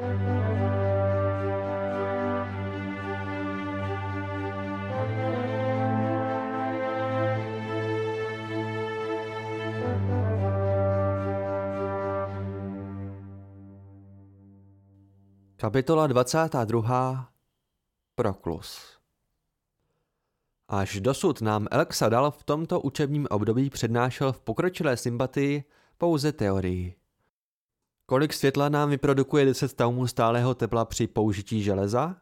Kapitola 22. Proklus Až dosud nám Elxadal v tomto učebním období přednášel v pokročilé sympatii pouze teorii. Kolik světla nám vyprodukuje 10 taumů stálého tepla při použití železa?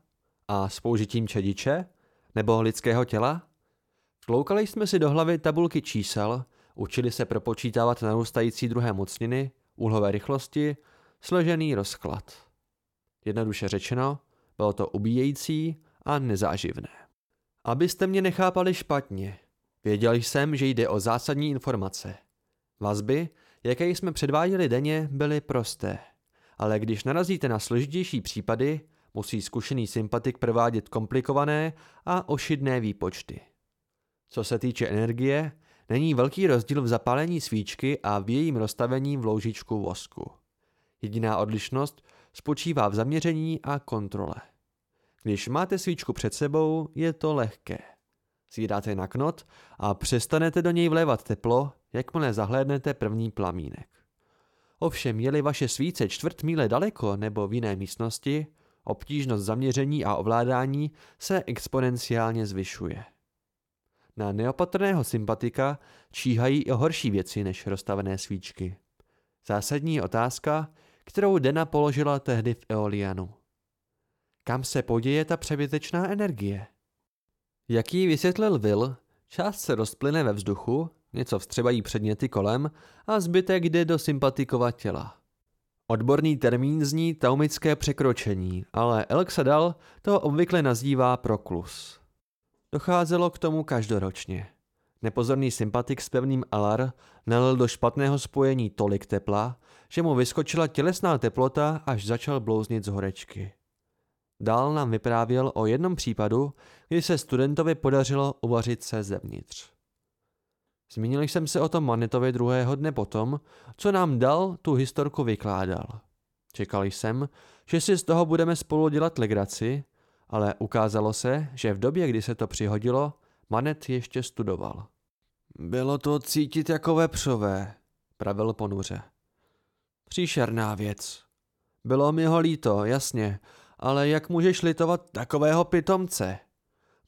A s použitím čediče? Nebo lidského těla? Vtloukali jsme si do hlavy tabulky čísel, učili se propočítávat narůstající druhé mocniny, úhlové rychlosti, složený rozklad. Jednoduše řečeno, bylo to ubíjející a nezáživné. Abyste mě nechápali špatně, věděl jsem, že jde o zásadní informace. Vazby, jaké jsme předváděli denně, byly prosté. Ale když narazíte na složitější případy, musí zkušený sympatik provádět komplikované a ošidné výpočty. Co se týče energie, není velký rozdíl v zapálení svíčky a v jejím rozstavení v loužičku vosku. Jediná odlišnost spočívá v zaměření a kontrole. Když máte svíčku před sebou, je to lehké. Zjídáte na knot a přestanete do něj vlévat teplo, jakmile zahlédnete první plamínek. Ovšem, je-li vaše svíce čtvrt míle daleko nebo v jiné místnosti, obtížnost zaměření a ovládání se exponenciálně zvyšuje. Na neopatrného sympatika číhají i horší věci než rozstavené svíčky. Zásadní otázka, kterou Dena položila tehdy v Eolianu. Kam se poděje ta přebytečná energie? Jak jí vysvětlil Will, část se rozplyne ve vzduchu, něco vstřebají předměty kolem a zbytek jde do sympatikova těla. Odborný termín zní taumické překročení, ale Elxadal to obvykle nazývá proklus. Docházelo k tomu každoročně. Nepozorný sympatik s pevným alar nalil do špatného spojení tolik tepla, že mu vyskočila tělesná teplota, až začal blouznit z horečky. Dál nám vyprávěl o jednom případu, kdy se studentovi podařilo uvařit se zevnitř. Zmínil jsem se o tom Manetovi druhého dne potom, co nám dal tu historku vykládal. Čekal jsem, že si z toho budeme spolu dělat legraci, ale ukázalo se, že v době, kdy se to přihodilo, Manet ještě studoval. Bylo to cítit jako vepřové, pravil ponuře. Příšerná věc. Bylo mi ho líto, jasně, ale jak můžeš litovat takového pitomce?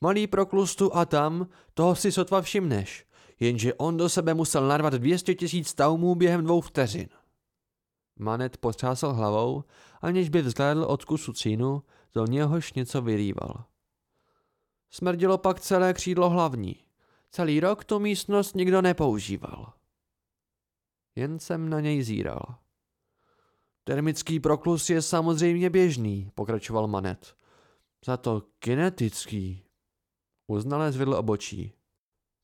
Malý proklustu a tam, toho si sotva všimneš, jenže on do sebe musel narvat 200 tisíc taumů během dvou vteřin. Manet potřásal hlavou, aniž by vzhlédl od kusu cínu, do něhož něco vyrýval. Smrdilo pak celé křídlo hlavní. Celý rok tu místnost nikdo nepoužíval. Jen jsem na něj zíral. Termický proklus je samozřejmě běžný, pokračoval Manet. Za to kinetický. Uznale zvedl obočí.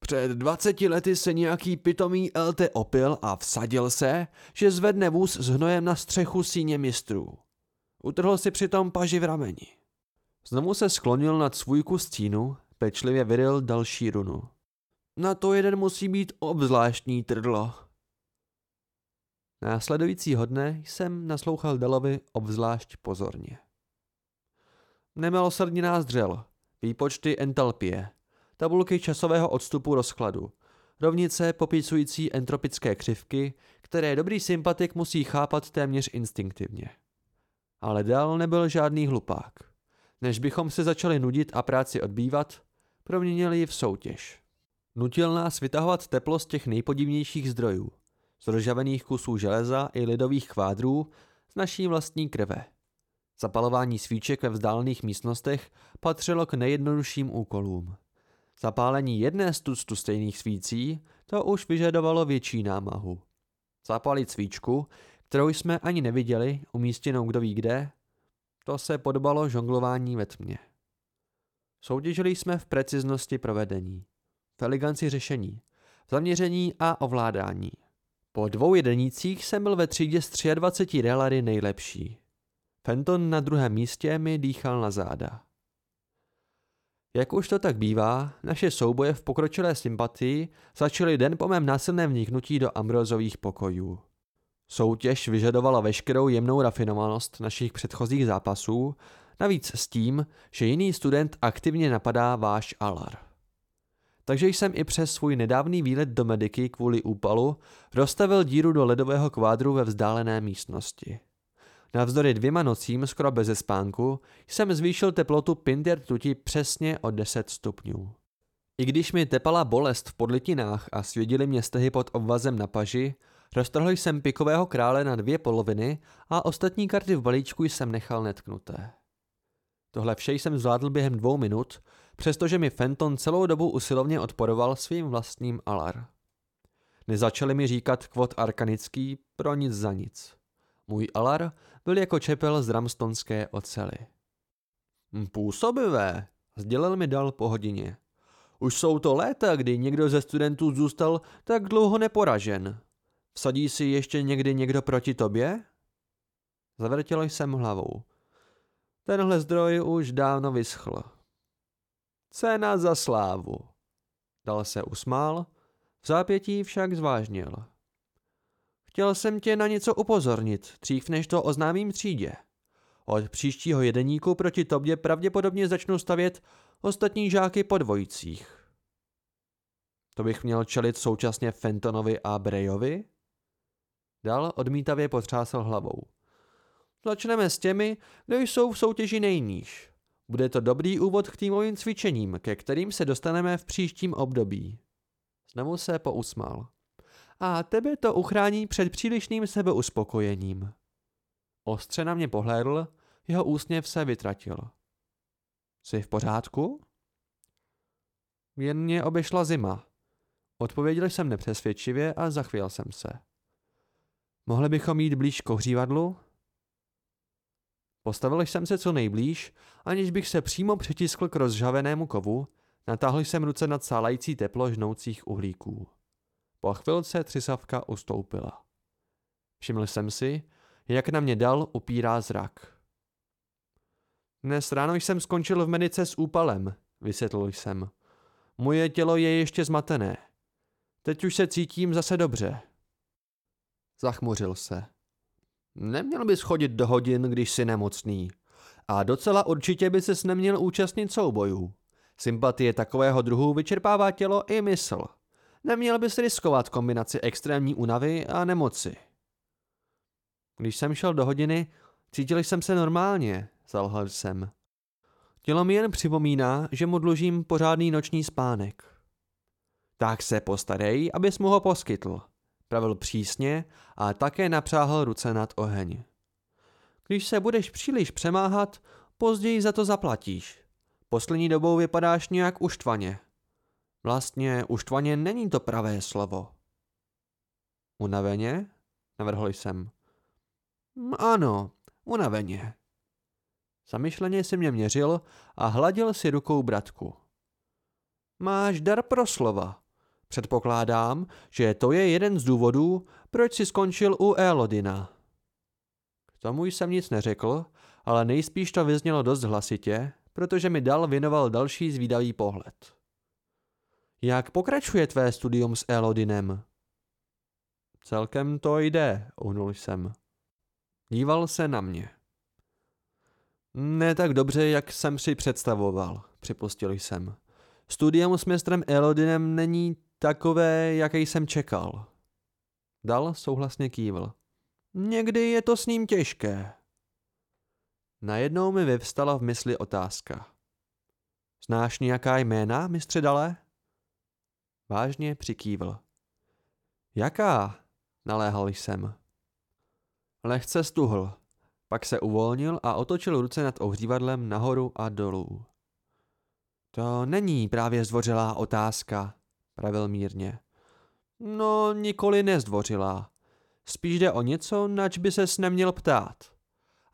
Před 20 lety se nějaký pitomý LT opil a vsadil se, že zvedne vůz s hnojem na střechu síně mistrů. Utrhl si přitom paži v rameni. Znovu se sklonil nad svůj kus stínu, pečlivě vyril další runu. Na to jeden musí být obzvláštní trdlo. Následujícího dne jsem naslouchal Delovi obzvlášť pozorně. Nemilosrdně nás dřel, výpočty entalpie, tabulky časového odstupu rozkladu, rovnice popisující entropické křivky, které dobrý sympatik musí chápat téměř instinktivně. Ale Del nebyl žádný hlupák. Než bychom se začali nudit a práci odbývat, proměnili ji v soutěž. Nutil nás vytahovat teplo z těch nejpodivnějších zdrojů – z rozžavených kusů železa i lidových kvádrů z naší vlastní krve. Zapalování svíček ve vzdálených místnostech patřilo k nejjednodušším úkolům. Zapálení jedné z tuctu stejných svící to už vyžadovalo větší námahu. Zapálit svíčku, kterou jsme ani neviděli, umístěnou kdo ví kde, to se podobalo žonglování ve tmě. Soutěžili jsme v preciznosti provedení, v eleganci řešení, v zaměření a ovládání – po dvou jedenících jsem byl ve třídě z 23 relary nejlepší. Fenton na druhém místě mi dýchal na záda. Jak už to tak bývá, naše souboje v pokročilé sympatii začaly den po mém násilném vniknutí do Ambrozových pokojů. Soutěž vyžadovala veškerou jemnou rafinovanost našich předchozích zápasů, navíc s tím, že jiný student aktivně napadá váš alar. Takže jsem i přes svůj nedávný výlet do mediky kvůli úpalu rozstavil díru do ledového kvádru ve vzdálené místnosti. Navzdory dvěma nocím skoro bez spánku jsem zvýšil teplotu Pinder tuti přesně o 10 stupňů. I když mi tepala bolest v podlitinách a svědili mě stehy pod obvazem na paži, roztrhl jsem pikového krále na dvě poloviny a ostatní karty v balíčku jsem nechal netknuté. Tohle vše jsem zvládl během dvou minut, přestože mi Fenton celou dobu usilovně odporoval svým vlastním alar. Nezačali mi říkat kvot arkanický pro nic za nic. Můj alar byl jako čepel z ramstonské ocely. Působivé, sdělil mi dal po hodině. Už jsou to léta, kdy někdo ze studentů zůstal tak dlouho neporažen. Vsadí si ještě někdy někdo proti tobě? Zavrtěl jsem hlavou. Tenhle zdroj už dávno vyschl. Cena za slávu. Dal se usmál, v zápětí však zvážnil. Chtěl jsem tě na něco upozornit, dřív než to oznámím třídě. Od příštího jedeníku proti tobě pravděpodobně začnu stavět ostatní žáky po dvojicích. To bych měl čelit současně Fentonovi a Brejovi? Dal odmítavě potřásl hlavou. Začneme s těmi, kdo jsou v soutěži nejníž. Bude to dobrý úvod k týmovým cvičením, ke kterým se dostaneme v příštím období. Znovu se pousmál. A tebe to uchrání před přílišným sebeuspokojením. Ostře na mě pohlédl, jeho úsměv se vytratil. Jsi v pořádku? Jen mě obešla zima. Odpověděl jsem nepřesvědčivě a zachvěl jsem se. Mohli bychom jít blíž k ohřívadlu? Postavil jsem se co nejblíž, aniž bych se přímo přitiskl k rozžavenému kovu, natáhl jsem ruce nad sálající teplo žnoucích uhlíků. Po chvilce třisavka ustoupila. Všiml jsem si, jak na mě dal upírá zrak. Dnes ráno jsem skončil v medice s úpalem, vysvětlil jsem. Moje tělo je ještě zmatené. Teď už se cítím zase dobře. Zachmuřil se. Neměl bys chodit do hodin, když jsi nemocný. A docela určitě by ses neměl účastnit soubojů. Sympatie takového druhu vyčerpává tělo i mysl. Neměl bys riskovat kombinaci extrémní únavy a nemoci. Když jsem šel do hodiny, cítil jsem se normálně, zalhal jsem. Tělo mi jen připomíná, že mu dlužím pořádný noční spánek. Tak se postarej, abys mu ho poskytl, pravil přísně a také napřáhl ruce nad oheň. Když se budeš příliš přemáhat, později za to zaplatíš. Poslední dobou vypadáš nějak uštvaně. Vlastně uštvaně není to pravé slovo. Unaveně? Navrhl jsem. Ano, unaveně. Zamyšleně si mě měřil a hladil si rukou bratku. Máš dar pro slova. Předpokládám, že to je jeden z důvodů, proč si skončil u Elodina. K tomu jsem nic neřekl, ale nejspíš to vyznělo dost hlasitě, protože mi dal věnoval další zvídavý pohled. Jak pokračuje tvé studium s Elodinem? Celkem to jde, uhnul jsem. Díval se na mě. Ne tak dobře, jak jsem si představoval, připustil jsem. Studium s mistrem Elodinem není takové, jaké jsem čekal. Dal souhlasně kývl. Někdy je to s ním těžké. Najednou mi vyvstala v mysli otázka. Znáš nějaká jména, mistře Dale? Vážně přikývl. Jaká? Naléhal jsem. Lehce stuhl. Pak se uvolnil a otočil ruce nad ohřívadlem nahoru a dolů. To není právě zdvořilá otázka, pravil mírně. No, nikoli nezdvořilá. Spíš jde o něco, nač by ses neměl ptát.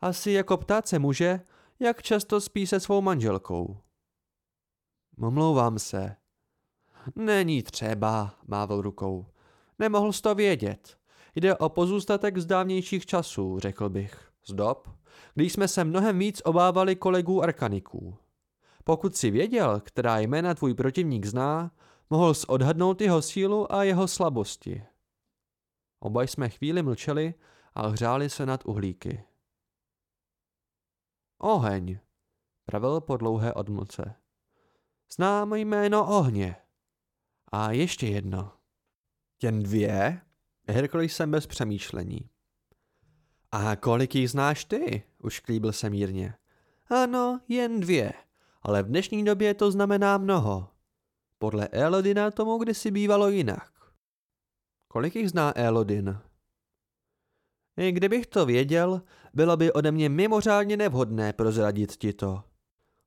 Asi jako ptát se muže, jak často spí se svou manželkou. Omlouvám se. Není třeba, mávl rukou. Nemohl jsi to vědět. Jde o pozůstatek z dávnějších časů, řekl bych. Z dob, když jsme se mnohem víc obávali kolegů arkaniků. Pokud si věděl, která jména tvůj protivník zná, mohl odhadnout jeho sílu a jeho slabosti. Oba jsme chvíli mlčeli a hřáli se nad uhlíky. Oheň, pravil po dlouhé odmlce. Znám jméno ohně. A ještě jedno. Jen dvě? Hrkl jsem bez přemýšlení. A kolik jich znáš ty? Už klíbil se mírně. Ano, jen dvě, ale v dnešní době to znamená mnoho. Podle Elodina tomu kdysi bývalo jinak. Kolik jich zná Elodin? I kdybych to věděl, bylo by ode mě mimořádně nevhodné prozradit ti to,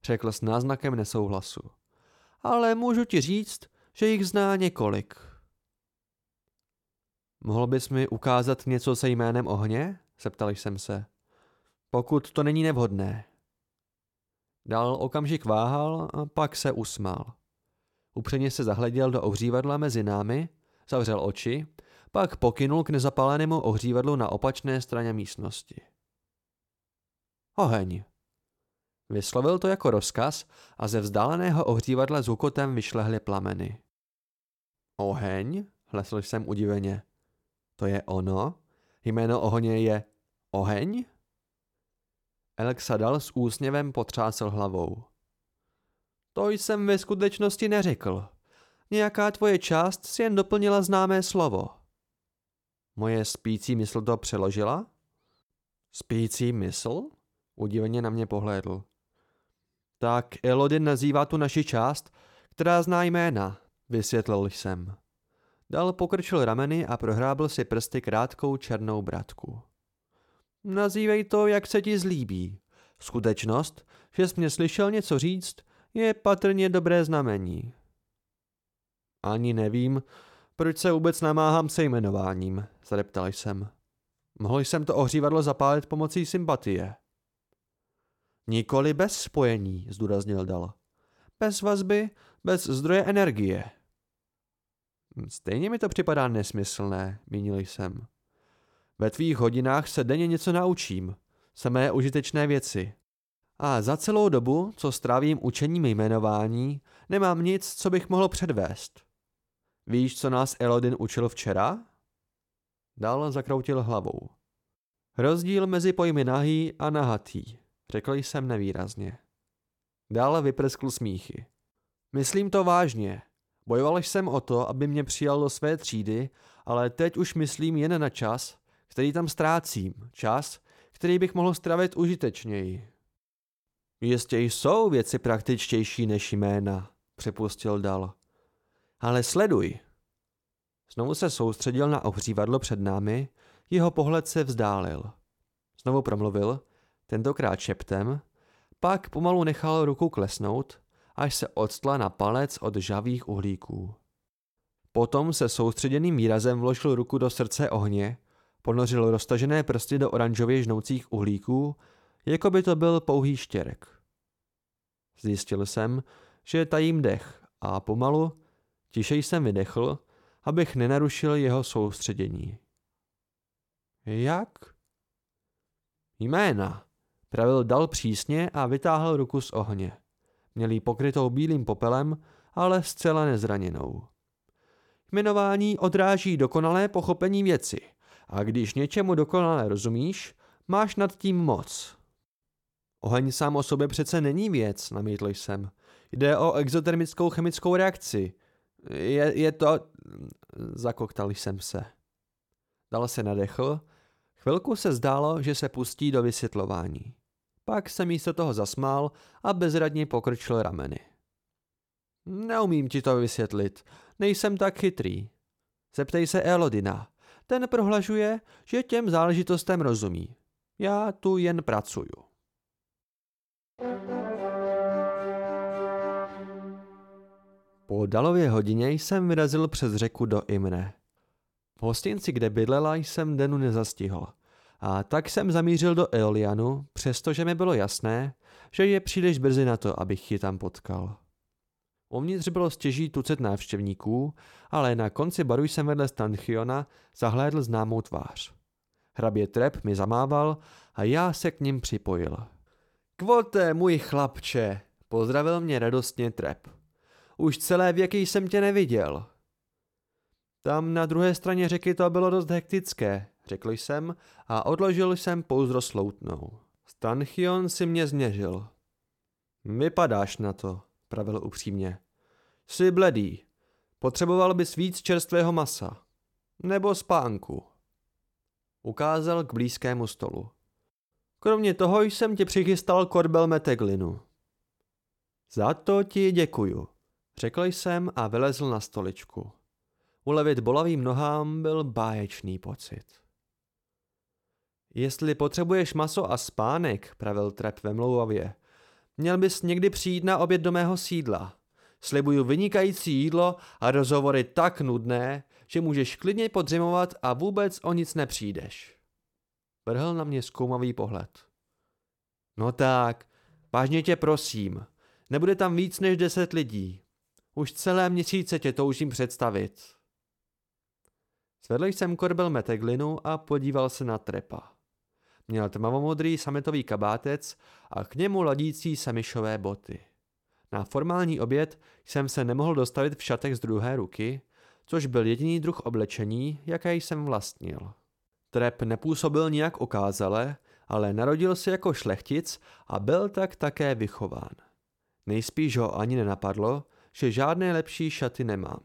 řekl s náznakem nesouhlasu. Ale můžu ti říct, že jich zná několik. Mohl bys mi ukázat něco se jménem ohně? zeptal jsem se. Pokud to není nevhodné. Dal okamžik váhal a pak se usmál. Upřeně se zahleděl do ohřívadla mezi námi, zavřel oči, pak pokynul k nezapálenému ohřívadlu na opačné straně místnosti. Oheň. Vyslovil to jako rozkaz a ze vzdáleného ohřívadla zvukotem vyšlehly plameny. Oheň? Hlesl jsem udiveně. To je ono? Jméno ohně je Oheň? Elxadal s úsměvem potřásl hlavou. To jsem ve skutečnosti neřekl. Nějaká tvoje část si jen doplnila známé slovo. Moje spící mysl to přeložila? Spící mysl? Udiveně na mě pohlédl. Tak Elodin nazývá tu naši část, která zná jména, vysvětlil jsem. Dal pokrčil rameny a prohrábl si prsty krátkou černou bratku. Nazývej to, jak se ti zlíbí. Skutečnost, že jsi mě slyšel něco říct, je patrně dobré znamení. Ani nevím, proč se vůbec namáhám se jmenováním, zadeptal jsem. Mohl jsem to ohřívadlo zapálit pomocí sympatie. Nikoli bez spojení, zdůraznil Dal. Bez vazby, bez zdroje energie. Stejně mi to připadá nesmyslné, mínil jsem. Ve tvých hodinách se denně něco naučím, samé užitečné věci. A za celou dobu, co strávím učením jmenování, nemám nic, co bych mohl předvést. Víš, co nás Elodin učil včera? Dal zakroutil hlavou. Rozdíl mezi pojmy nahý a nahatý, řekl jsem nevýrazně. Dál vyprskl smíchy. Myslím to vážně. Bojoval jsem o to, aby mě přijal do své třídy, ale teď už myslím jen na čas, který tam ztrácím. Čas, který bych mohl stravit užitečněji. Jistě jsou věci praktičtější než jména, připustil dal. Ale sleduj. Znovu se soustředil na ohřívadlo před námi, jeho pohled se vzdálil. Znovu promluvil, tentokrát šeptem, pak pomalu nechal ruku klesnout, až se odstla na palec od žavých uhlíků. Potom se soustředěným výrazem vložil ruku do srdce ohně, ponořil roztažené prsty do oranžově žnoucích uhlíků, jako by to byl pouhý štěrek. Zjistil jsem, že tajím dech a pomalu, tišej jsem vydechl, abych nenarušil jeho soustředění. Jak? Jména, pravil dal přísně a vytáhl ruku z ohně. Měl ji pokrytou bílým popelem, ale zcela nezraněnou. Jmenování odráží dokonalé pochopení věci a když něčemu dokonale rozumíš, máš nad tím moc. Oheň sám o sobě přece není věc, namítl jsem. Jde o exotermickou chemickou reakci. Je, je to... Zakoktal jsem se. Dal se nadechl. Chvilku se zdálo, že se pustí do vysvětlování. Pak se místo toho zasmál a bezradně pokrčil rameny. Neumím ti to vysvětlit. Nejsem tak chytrý. Zeptej se Elodina. Ten prohlažuje, že těm záležitostem rozumí. Já tu jen pracuju. Po dalově hodině jsem vyrazil přes řeku do Imre. V hostinci, kde bydlela, jsem Denu nezastihl. A tak jsem zamířil do Eolianu, přestože mi bylo jasné, že je příliš brzy na to, abych ji tam potkal. Uvnitř bylo stěží tucet návštěvníků, ale na konci baru jsem vedle Stanchiona zahlédl známou tvář. Hrabě Trep mi zamával a já se k ním připojil. Kvote, můj chlapče, pozdravil mě radostně Trep. Už celé věky jsem tě neviděl. Tam na druhé straně řeky to bylo dost hektické, řekl jsem a odložil jsem pouzdro sloutnou. Stanchion si mě změřil. Vypadáš na to, pravil upřímně. Jsi bledý. Potřeboval bys víc čerstvého masa. Nebo spánku. Ukázal k blízkému stolu. Kromě toho jsem ti přichystal korbel meteglinu. Za to ti děkuju, řekl jsem a vylezl na stoličku. Ulevit bolavým nohám byl báječný pocit. Jestli potřebuješ maso a spánek, pravil Trep vemlouvavě, měl bys někdy přijít na oběd do mého sídla. Slibuju vynikající jídlo a rozhovory tak nudné, že můžeš klidně podřimovat a vůbec o nic nepřijdeš. Vrhl na mě zkoumavý pohled. No tak, vážně tě prosím, nebude tam víc než deset lidí. Už celé měsíce tě toužím představit. Zvedl jsem korbel meteglinu a podíval se na trepa. Měl tmavomodrý sametový kabátec a k němu ladící semišové boty. Na formální oběd jsem se nemohl dostavit v šatech z druhé ruky, což byl jediný druh oblečení, jaké jsem vlastnil. Trep nepůsobil nijak okázale, ale narodil se jako šlechtic a byl tak také vychován. Nejspíš ho ani nenapadlo, že žádné lepší šaty nemám.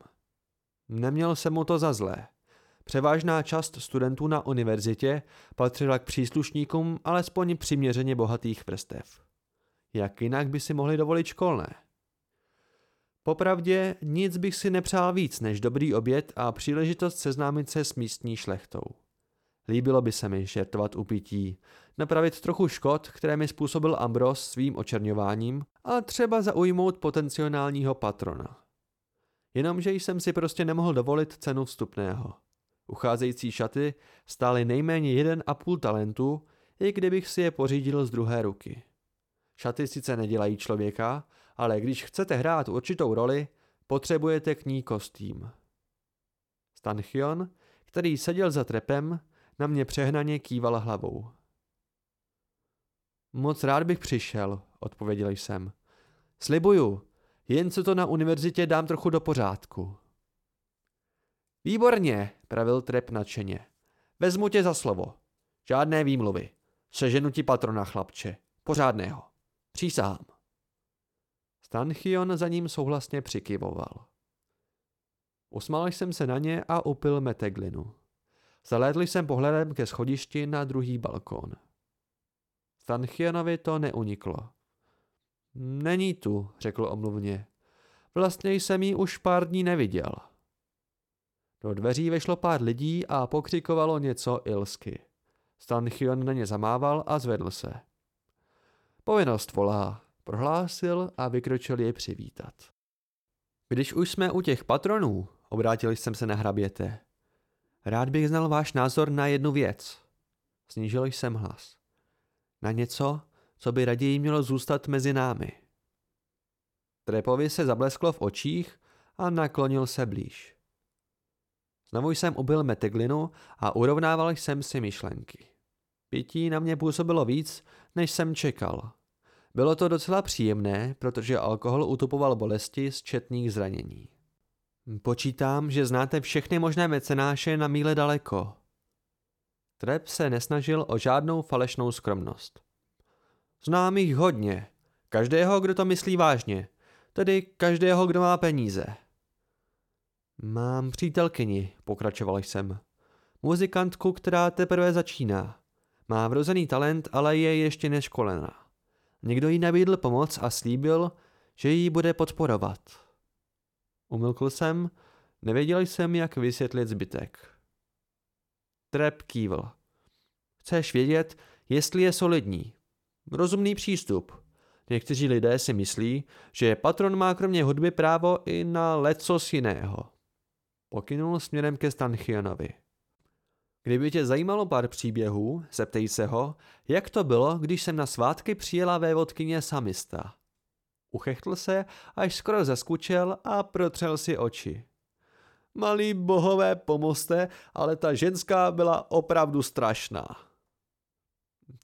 Neměl jsem mu to za zlé. Převážná část studentů na univerzitě patřila k příslušníkům alespoň přiměřeně bohatých vrstev. Jak jinak by si mohli dovolit školné? Popravdě nic bych si nepřál víc než dobrý oběd a příležitost seznámit se s místní šlechtou. Líbilo by se mi žertovat upití, napravit trochu škod, které mi způsobil Ambros svým očerňováním a třeba zaujmout potenciálního patrona. Jenomže jsem si prostě nemohl dovolit cenu vstupného. Ucházející šaty stály nejméně jeden a půl talentu, i kdybych si je pořídil z druhé ruky. Šaty sice nedělají člověka, ale když chcete hrát určitou roli, potřebujete k ní kostým. Stanchion, který seděl za trepem, na mě přehnaně kýval hlavou. Moc rád bych přišel, odpověděl jsem. Slibuju, jen co to na univerzitě dám trochu do pořádku. Výborně, pravil Trep nadšeně. Vezmu tě za slovo. Žádné výmluvy. Seženu ti patrona, chlapče. Pořádného. Přísahám. Stanchion za ním souhlasně přikyvoval. Usmál jsem se na ně a upil meteglinu. Zalétl jsem pohledem ke schodišti na druhý balkón. Stanchionovi to neuniklo. Není tu, řekl omluvně. Vlastně jsem ji už pár dní neviděl. Do dveří vešlo pár lidí a pokřikovalo něco ilsky. Stanchion na ně zamával a zvedl se. Povinnost volá, prohlásil a vykročil je přivítat. Když už jsme u těch patronů, obrátil jsem se na hraběte. Rád bych znal váš názor na jednu věc. Snížil jsem hlas. Na něco, co by raději mělo zůstat mezi námi. Trepovi se zablesklo v očích a naklonil se blíž. Znovu jsem ubil meteglinu a urovnával jsem si myšlenky. Pití na mě působilo víc, než jsem čekal. Bylo to docela příjemné, protože alkohol utupoval bolesti z četných zranění. Počítám, že znáte všechny možné mecenáše na míle daleko. Trep se nesnažil o žádnou falešnou skromnost. Znám jich hodně. Každého, kdo to myslí vážně. Tedy každého, kdo má peníze. Mám přítelkyni, pokračoval jsem. Muzikantku, která teprve začíná. Má vrozený talent, ale je ještě neškolená. Někdo jí nabídl pomoc a slíbil, že ji bude podporovat. Umilkl jsem, nevěděl jsem, jak vysvětlit zbytek. Trep kývl. Chceš vědět, jestli je solidní. Rozumný přístup. Někteří lidé si myslí, že patron má kromě hudby právo i na lecos jiného. Pokynul směrem ke Stanchionovi. Kdyby tě zajímalo pár příběhů, zeptej se ho, jak to bylo, když jsem na svátky přijela vévodkyně samista. Uchechtl se, až skoro zaskučel a protřel si oči. Malí bohové pomoste, ale ta ženská byla opravdu strašná.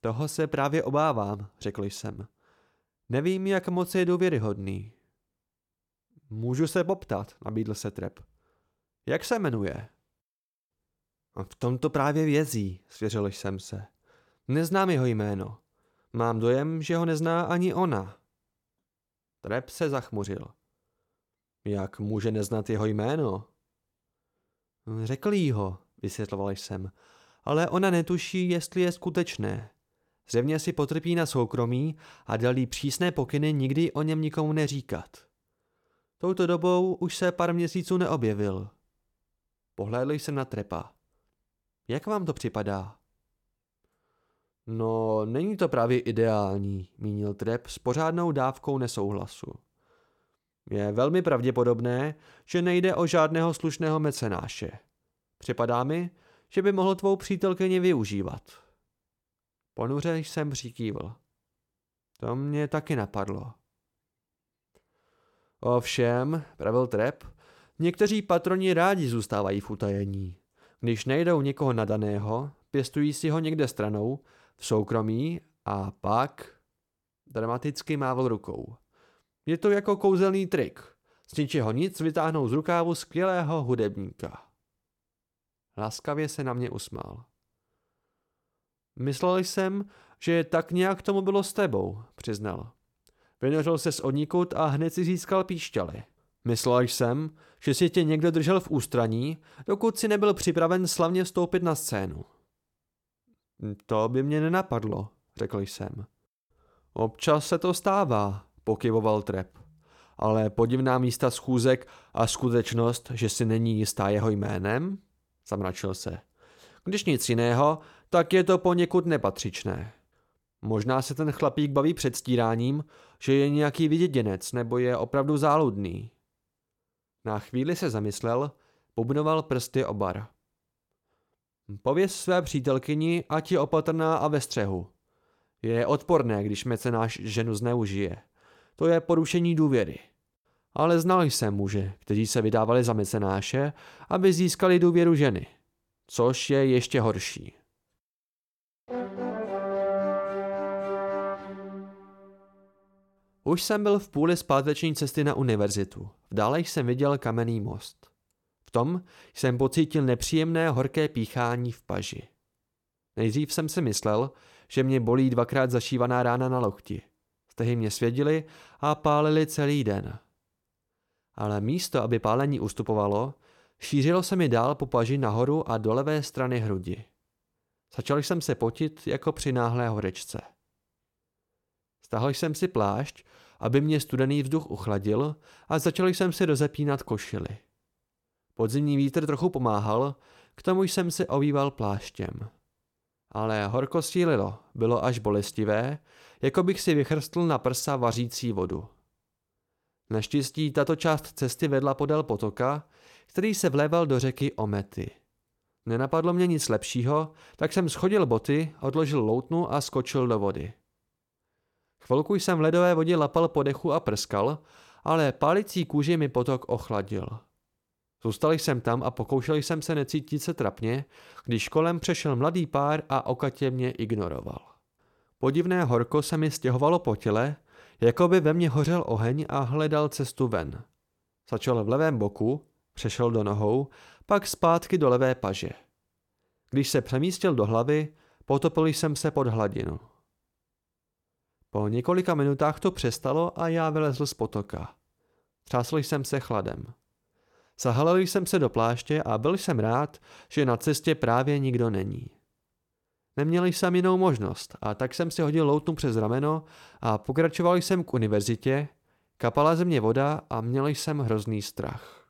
Toho se právě obávám, řekl jsem. Nevím, jak moc je důvěryhodný. Můžu se poptat, nabídl se Trep. Jak se jmenuje? V tom to právě vězí, svěřil jsem se. Neznám jeho jméno. Mám dojem, že ho nezná ani ona. Trep se zachmuřil. Jak může neznat jeho jméno? Řekl jí ho, vysvětloval jsem, ale ona netuší, jestli je skutečné. Zřejmě si potrpí na soukromí a dal jí přísné pokyny nikdy o něm nikomu neříkat. Touto dobou už se pár měsíců neobjevil. Pohlédl jsem na trepa. Jak vám to připadá? No, není to právě ideální, mínil Trep s pořádnou dávkou nesouhlasu. Je velmi pravděpodobné, že nejde o žádného slušného mecenáše. Připadá mi, že by mohl tvou přítelkyni využívat. Ponuře jsem přikývl. To mě taky napadlo. Ovšem, pravil Trep, někteří patroni rádi zůstávají v utajení. Když nejdou někoho nadaného, pěstují si ho někde stranou, v soukromí a pak dramaticky mával rukou. Je to jako kouzelný trik. Z ničeho nic vytáhnou z rukávu skvělého hudebníka. Laskavě se na mě usmál. Myslel jsem, že tak nějak tomu bylo s tebou, přiznal. Vynořil se z odnikud a hned si získal píšťaly. Myslel jsem, že si tě někdo držel v ústraní, dokud si nebyl připraven slavně vstoupit na scénu. To by mě nenapadlo, řekl jsem. Občas se to stává, pokyvoval Trep. Ale podivná místa schůzek a skutečnost, že si není jistá jeho jménem? Zamračil se. Když nic jiného, tak je to poněkud nepatřičné. Možná se ten chlapík baví předstíráním, že je nějaký viděděnec nebo je opravdu záludný. Na chvíli se zamyslel, bubnoval prsty obar. Pověz své přítelkyni, ať je opatrná a ve střehu. Je odporné, když mecenáš ženu zneužije. To je porušení důvěry. Ale znal jsem muže, kteří se vydávali za mecenáše, aby získali důvěru ženy. Což je ještě horší. Už jsem byl v půli zpáteční cesty na univerzitu. V dále jsem viděl kamenný most. V tom jsem pocítil nepříjemné horké píchání v paži. Nejdřív jsem si myslel, že mě bolí dvakrát zašívaná rána na lokti. Stehy mě svědili a pálili celý den. Ale místo, aby pálení ustupovalo, šířilo se mi dál po paži nahoru a do levé strany hrudi. Začal jsem se potit jako při náhlé horečce. Stahl jsem si plášť, aby mě studený vzduch uchladil a začal jsem si rozepínat košily. Podzimní vítr trochu pomáhal, k tomu jsem si ovýval pláštěm. Ale horko sílilo, bylo až bolestivé, jako bych si vychrstl na prsa vařící vodu. Naštěstí tato část cesty vedla podél potoka, který se vléval do řeky Omety. Nenapadlo mě nic lepšího, tak jsem schodil boty, odložil loutnu a skočil do vody. Chvilku jsem v ledové vodě lapal po dechu a prskal, ale pálicí kůži mi potok ochladil. Zůstal jsem tam a pokoušel jsem se necítit se trapně, když kolem přešel mladý pár a okatě mě ignoroval. Podivné horko se mi stěhovalo po těle, jako by ve mně hořel oheň a hledal cestu ven. Začal v levém boku, přešel do nohou, pak zpátky do levé paže. Když se přemístil do hlavy, potopil jsem se pod hladinu. Po několika minutách to přestalo a já vylezl z potoka. Třásl jsem se chladem. Zahalil jsem se do pláště a byl jsem rád, že na cestě právě nikdo není. Neměl jsem jinou možnost a tak jsem si hodil loutnu přes rameno a pokračoval jsem k univerzitě, kapala ze mě voda a měl jsem hrozný strach.